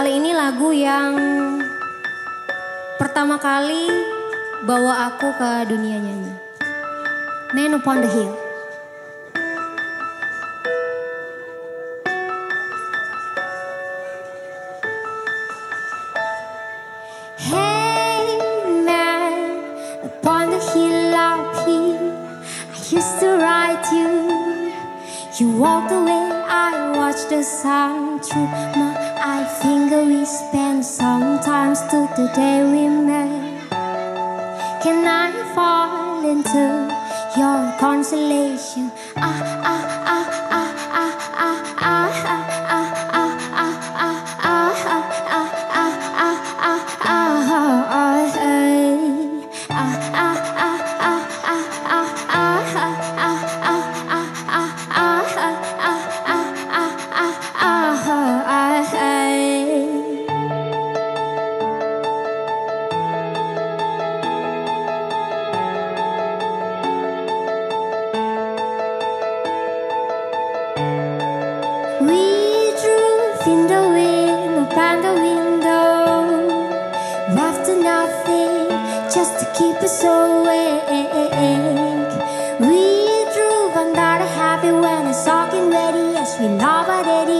kali ini lagu yang pertama kali bawa aku ke dunia nyanyi. Man Upon the Hill. Hey man, upon the hill up here, I used to write you. You walked away, I watched the sun through my eye finger. We spent some time to the day we met. Can I fall into your consolation? Ah ah window, after nothing just to keep us awake. We drove under the happy when it's ready as we love the.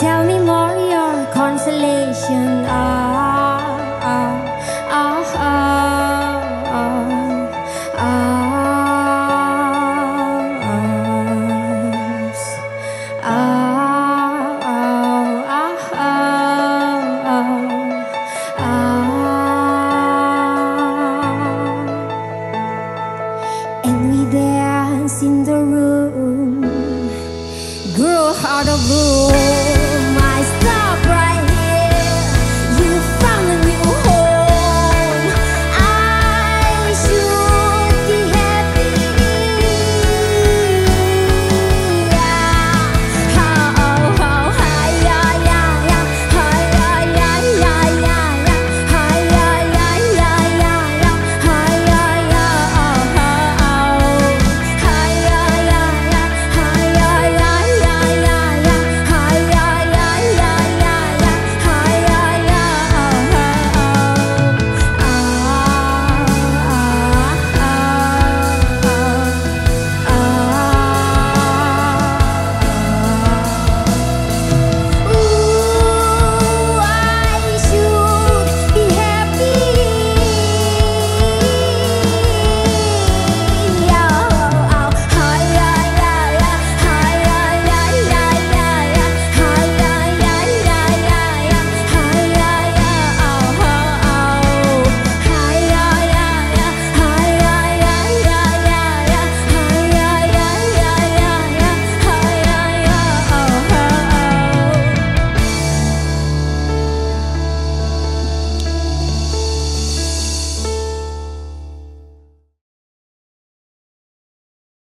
Tell me more your consolation. Ah, And we dance in the room, grew out of room.